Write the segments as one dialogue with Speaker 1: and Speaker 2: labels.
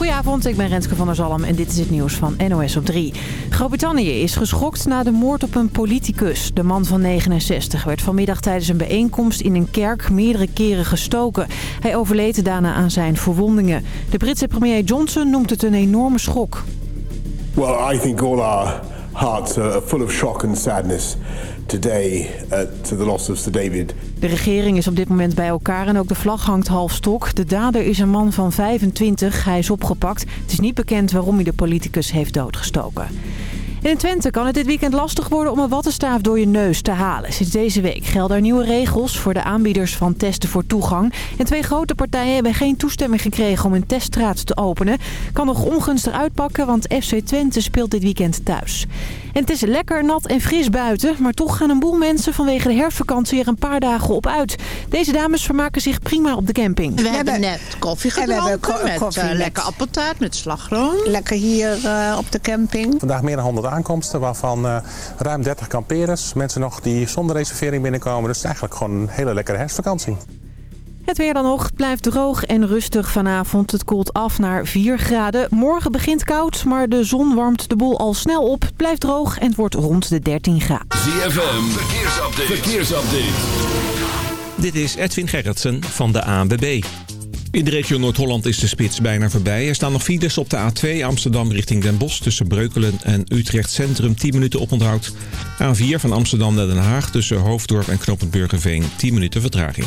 Speaker 1: Goedenavond, ik ben Renske van der Zalm en dit is het nieuws van NOS op 3. Groot-Brittannië is geschokt na de moord op een politicus. De man van 69 werd vanmiddag tijdens een bijeenkomst in een kerk meerdere keren gestoken. Hij overleed daarna aan zijn verwondingen. De Britse premier Johnson noemt het een enorme schok.
Speaker 2: Well, I think all our hearts are full of shock and sadness today to the loss of Sir David.
Speaker 1: De regering is op dit moment bij elkaar en ook de vlag hangt half stok. De dader is een man van 25. Hij is opgepakt. Het is niet bekend waarom hij de politicus heeft doodgestoken. In Twente kan het dit weekend lastig worden om een wattenstaaf door je neus te halen. Sinds deze week gelden er nieuwe regels voor de aanbieders van testen voor toegang. En twee grote partijen hebben geen toestemming gekregen om een teststraat te openen. Kan nog ongunstig uitpakken, want FC Twente speelt dit weekend thuis. En het is lekker nat en fris buiten, maar toch gaan een boel mensen vanwege de herfstvakantie er een paar dagen op uit. Deze dames vermaken zich prima op de camping.
Speaker 3: We, hebben net koffie gedronken ko met, koffie met lekker appeltaart met slagroom.
Speaker 4: Lekker hier uh, op de camping.
Speaker 5: Vandaag meer dan 100 aankomsten, waarvan uh, ruim 30 kamperers. Mensen nog die zonder reservering binnenkomen. Dus het is eigenlijk gewoon een hele lekkere herfstvakantie.
Speaker 1: Het weer dan nog. Blijft droog en rustig vanavond. Het koelt af naar 4 graden. Morgen begint koud, maar de zon warmt de boel al snel op. Het blijft droog en het wordt rond de 13 graden.
Speaker 6: ZFM, verkeersupdate. verkeersupdate.
Speaker 7: Dit is Edwin Gerritsen van de ANWB. In de regio Noord-Holland is de spits bijna voorbij. Er staan nog files op de A2 Amsterdam richting Den Bosch... tussen Breukelen en Utrecht Centrum 10 minuten oponthoud. A4 van Amsterdam naar Den Haag tussen Hoofddorp en Knoopend Burgerveen 10 minuten vertraging.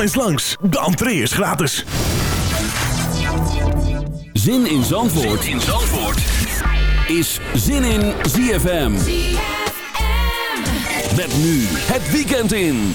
Speaker 8: Kom eens langs, de entree is gratis.
Speaker 6: Zin in Zandvoort,
Speaker 9: in Zandvoort.
Speaker 6: is Zin in ZFM. Met nu het weekend in.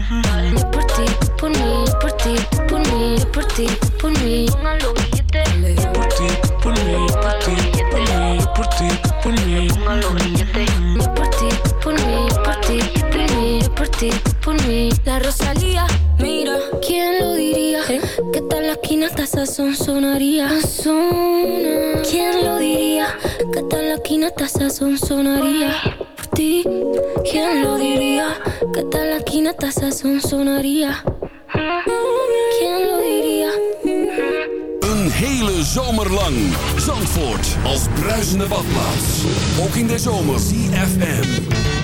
Speaker 10: caminata esa son sonaría. ¿Quién lo diría?
Speaker 11: Een hele zomer lang. Zandvoort als bruisende badplaats. Ook in de zomer. CFM.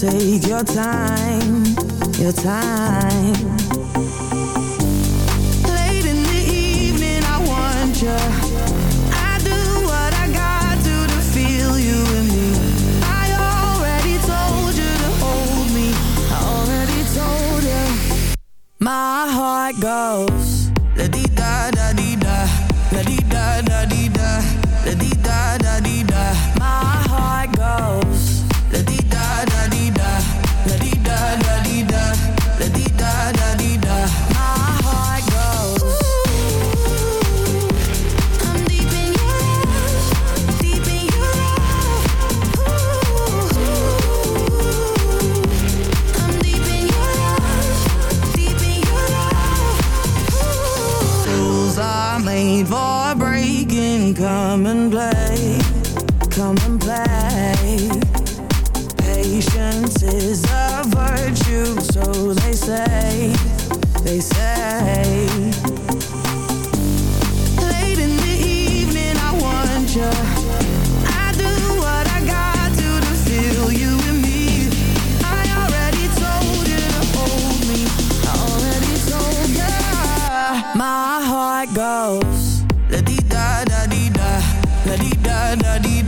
Speaker 12: take your time, your time. Late in the evening, I want you. I do what I got to to feel you me. I already told you to hold me. I already told you. My heart goes. Come and play, come and play. Patience is a virtue, so they say, they say. Late in the evening, I want you. I do what I got to to feel you in me. I already told you to hold me. I already told. My heart goes. La di da da di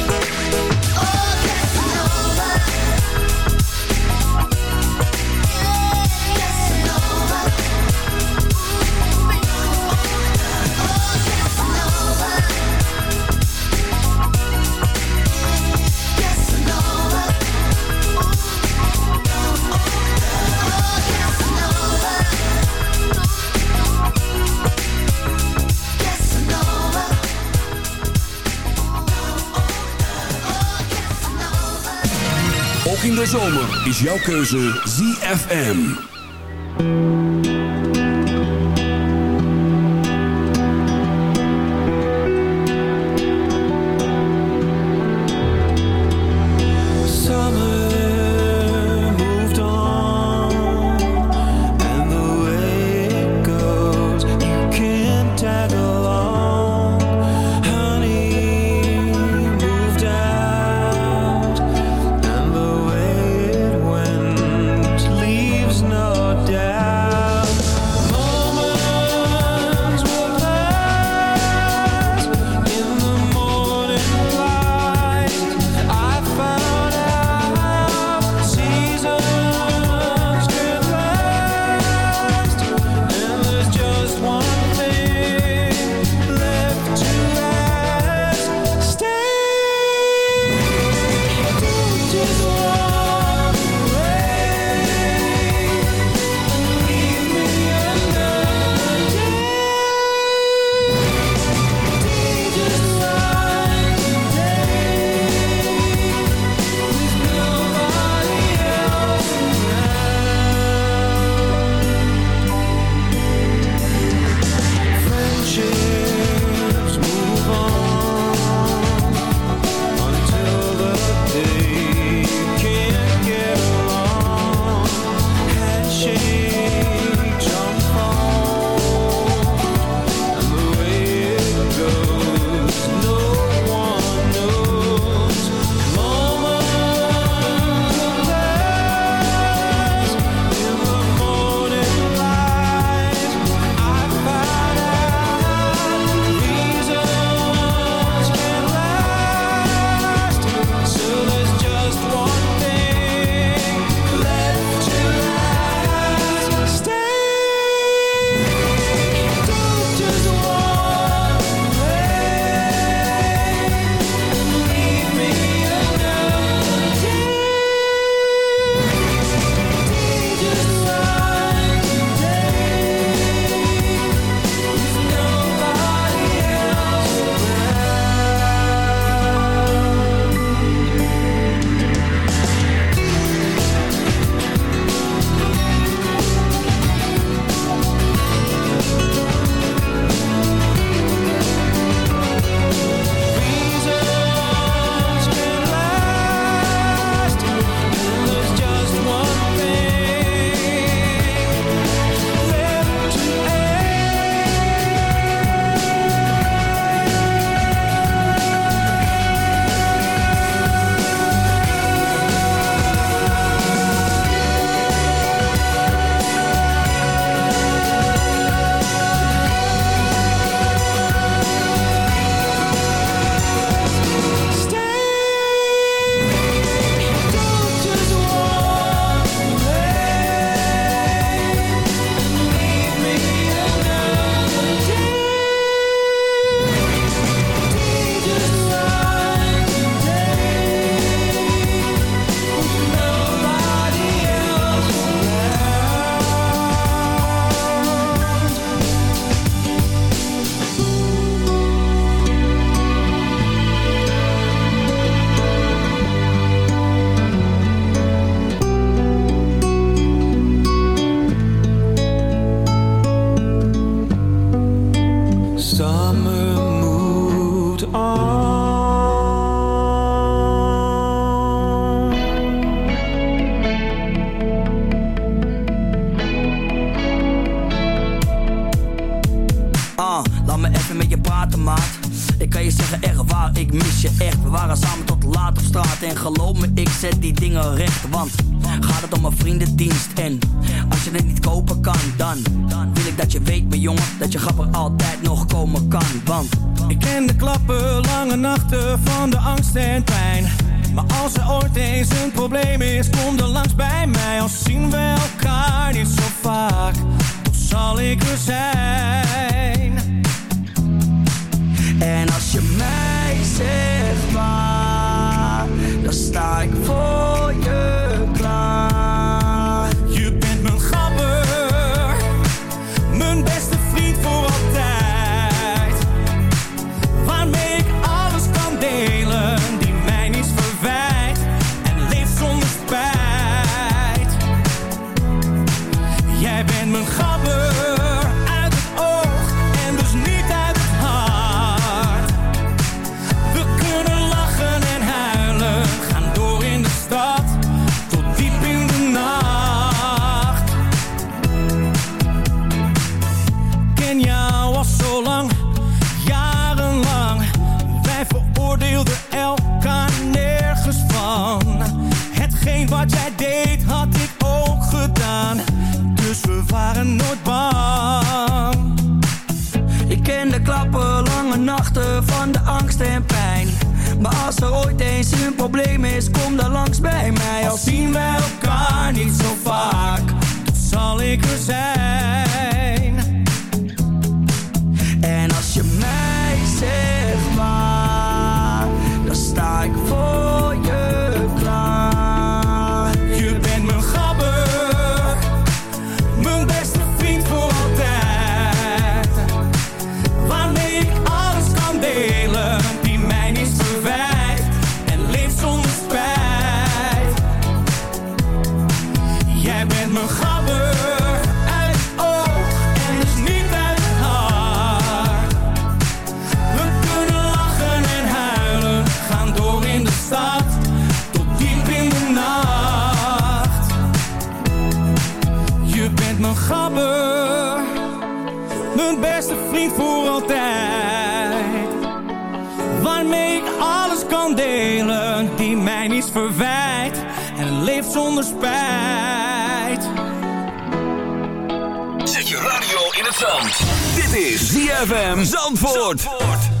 Speaker 9: is
Speaker 13: jouw keuze ZFM.
Speaker 11: Zandvoort.